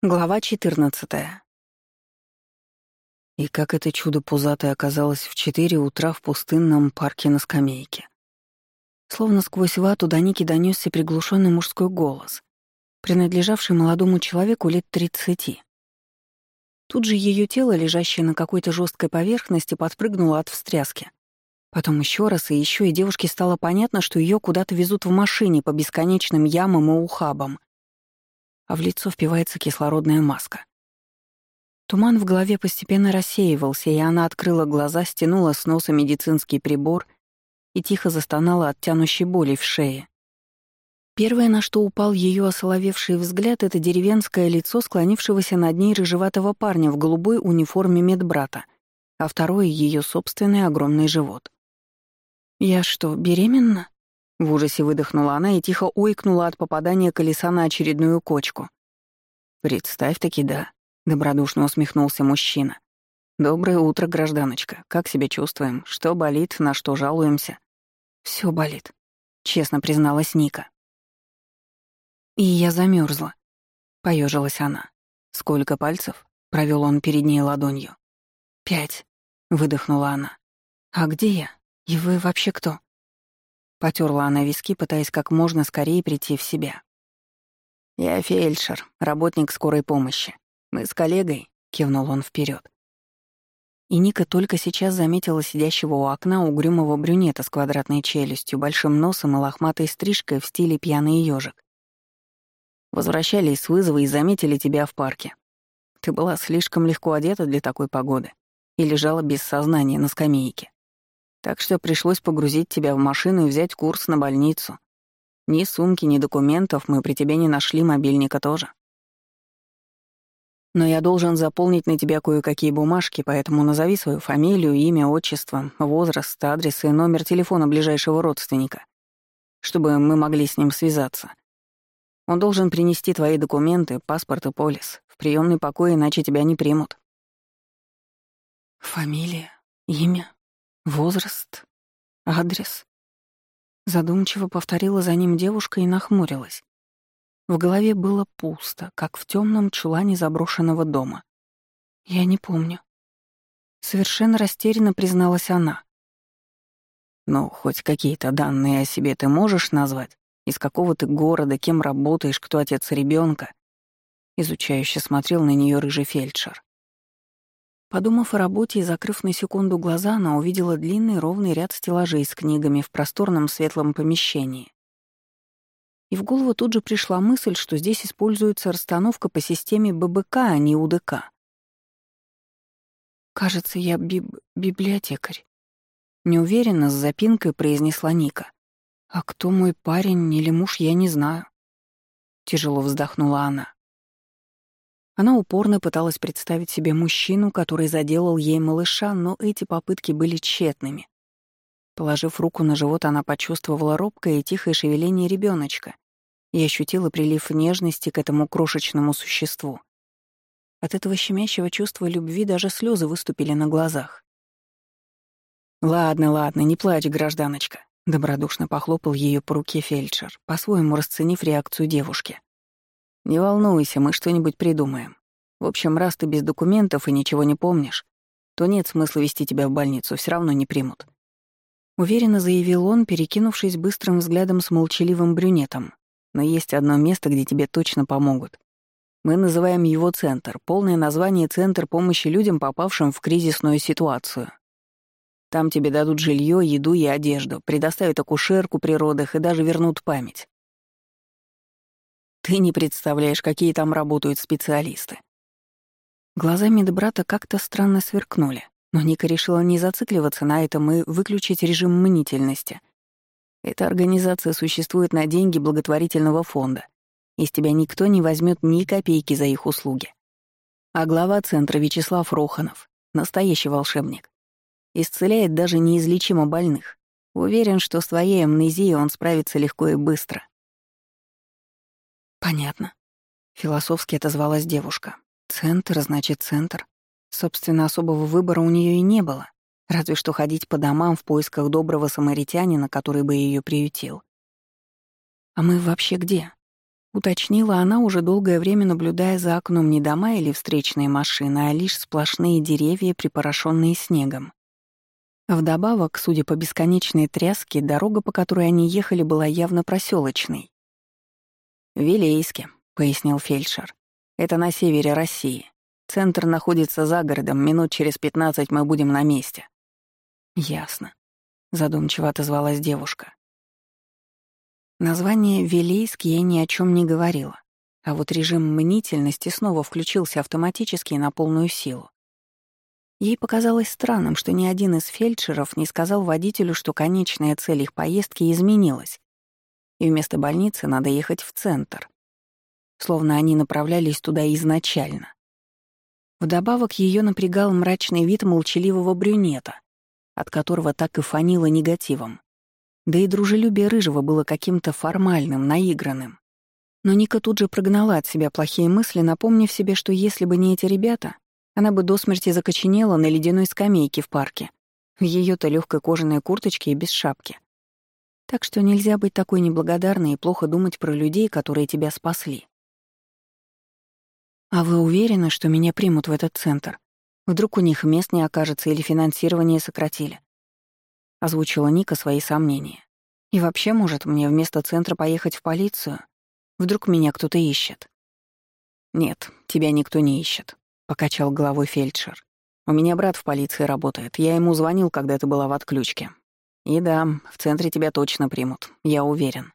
Глава 14. И как это чудо пузатое оказалось в четыре утра в пустынном парке на скамейке. Словно сквозь вату до Ники донесся приглушенный мужской голос, принадлежавший молодому человеку лет тридцати. Тут же ее тело, лежащее на какой-то жесткой поверхности, подпрыгнуло от встряски. Потом еще раз и еще, и девушке стало понятно, что ее куда-то везут в машине по бесконечным ямам и ухабам — а в лицо впивается кислородная маска. Туман в голове постепенно рассеивался, и она открыла глаза, стянула с носа медицинский прибор и тихо застонала от тянущей боли в шее. Первое, на что упал ее осоловевший взгляд, это деревенское лицо склонившегося над ней рыжеватого парня в голубой униформе медбрата, а второе — ее собственный огромный живот. «Я что, беременна?» В ужасе выдохнула она и тихо ойкнула от попадания колеса на очередную кочку. «Представь-таки да», — добродушно усмехнулся мужчина. «Доброе утро, гражданочка. Как себя чувствуем? Что болит, на что жалуемся?» Все болит», — честно призналась Ника. «И я замерзла, поежилась она. «Сколько пальцев?» — провел он перед ней ладонью. «Пять», — выдохнула она. «А где я? И вы вообще кто?» Потерла она виски, пытаясь как можно скорее прийти в себя. «Я фельдшер, работник скорой помощи. Мы с коллегой», — кивнул он вперед. И Ника только сейчас заметила сидящего у окна угрюмого брюнета с квадратной челюстью, большим носом и лохматой стрижкой в стиле пьяный ежик. Возвращались с вызова и заметили тебя в парке. Ты была слишком легко одета для такой погоды и лежала без сознания на скамейке. Так что пришлось погрузить тебя в машину и взять курс на больницу. Ни сумки, ни документов мы при тебе не нашли, мобильника тоже. Но я должен заполнить на тебя кое-какие бумажки, поэтому назови свою фамилию, имя, отчество, возраст, адрес и номер телефона ближайшего родственника, чтобы мы могли с ним связаться. Он должен принести твои документы, паспорт и полис. В приемный покой, иначе тебя не примут. Фамилия, имя, Возраст? Адрес? Задумчиво повторила за ним девушка и нахмурилась. В голове было пусто, как в темном чулане заброшенного дома. Я не помню. Совершенно растерянно призналась она. «Ну, хоть какие-то данные о себе ты можешь назвать? Из какого ты города, кем работаешь, кто отец ребенка? Изучающе смотрел на нее рыжий фельдшер. Подумав о работе и закрыв на секунду глаза, она увидела длинный ровный ряд стеллажей с книгами в просторном светлом помещении. И в голову тут же пришла мысль, что здесь используется расстановка по системе ББК, а не УДК. «Кажется, я биб... библиотекарь», — неуверенно с запинкой произнесла Ника. «А кто мой парень или муж, я не знаю». Тяжело вздохнула она. Она упорно пыталась представить себе мужчину, который заделал ей малыша, но эти попытки были тщетными. Положив руку на живот, она почувствовала робкое и тихое шевеление ребеночка и ощутила прилив нежности к этому крошечному существу. От этого щемящего чувства любви даже слезы выступили на глазах. «Ладно, ладно, не плачь, гражданочка», — добродушно похлопал ее по руке фельдшер, по-своему расценив реакцию девушки. «Не волнуйся, мы что-нибудь придумаем. В общем, раз ты без документов и ничего не помнишь, то нет смысла вести тебя в больницу, все равно не примут». Уверенно заявил он, перекинувшись быстрым взглядом с молчаливым брюнетом. «Но есть одно место, где тебе точно помогут. Мы называем его «Центр». Полное название — «Центр помощи людям, попавшим в кризисную ситуацию». Там тебе дадут жилье, еду и одежду, предоставят акушерку при родах и даже вернут память. Ты не представляешь, какие там работают специалисты. Глаза медбрата как-то странно сверкнули, но Ника решила не зацикливаться на этом и выключить режим мнительности. Эта организация существует на деньги благотворительного фонда. Из тебя никто не возьмет ни копейки за их услуги. А глава центра Вячеслав Роханов — настоящий волшебник. Исцеляет даже неизлечимо больных. Уверен, что с твоей амнезией он справится легко и быстро. «Понятно», — философски отозвалась девушка. «Центр, значит, центр. Собственно, особого выбора у нее и не было, разве что ходить по домам в поисках доброго самаритянина, который бы ее приютил. А мы вообще где? Уточнила она, уже долгое время наблюдая за окном не дома или встречные машины, а лишь сплошные деревья, припорошенные снегом. Вдобавок, судя по бесконечной тряске, дорога, по которой они ехали, была явно проселочной. «Вилейске», — пояснил фельдшер. «Это на севере России. Центр находится за городом, минут через пятнадцать мы будем на месте». «Ясно», — задумчиво отозвалась девушка. Название «Вилейск» ей ни о чем не говорило, а вот режим мнительности снова включился автоматически на полную силу. Ей показалось странным, что ни один из фельдшеров не сказал водителю, что конечная цель их поездки изменилась, и вместо больницы надо ехать в центр. Словно они направлялись туда изначально. Вдобавок ее напрягал мрачный вид молчаливого брюнета, от которого так и фанило негативом. Да и дружелюбие Рыжего было каким-то формальным, наигранным. Но Ника тут же прогнала от себя плохие мысли, напомнив себе, что если бы не эти ребята, она бы до смерти закоченела на ледяной скамейке в парке, в ее то легкой кожаной курточке и без шапки. Так что нельзя быть такой неблагодарной и плохо думать про людей, которые тебя спасли. «А вы уверены, что меня примут в этот центр? Вдруг у них мест не окажется или финансирование сократили?» — озвучила Ника свои сомнения. «И вообще, может, мне вместо центра поехать в полицию? Вдруг меня кто-то ищет?» «Нет, тебя никто не ищет», — покачал головой фельдшер. «У меня брат в полиции работает. Я ему звонил, когда ты была в отключке. И да, в центре тебя точно примут, я уверен».